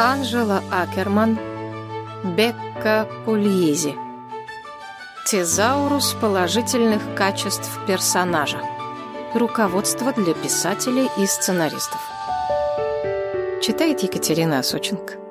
Анжела Акерман, Бекка Пульези. Тезаурус положительных качеств персонажа. Руководство для писателей и сценаристов. Читает Екатерина Осоченко.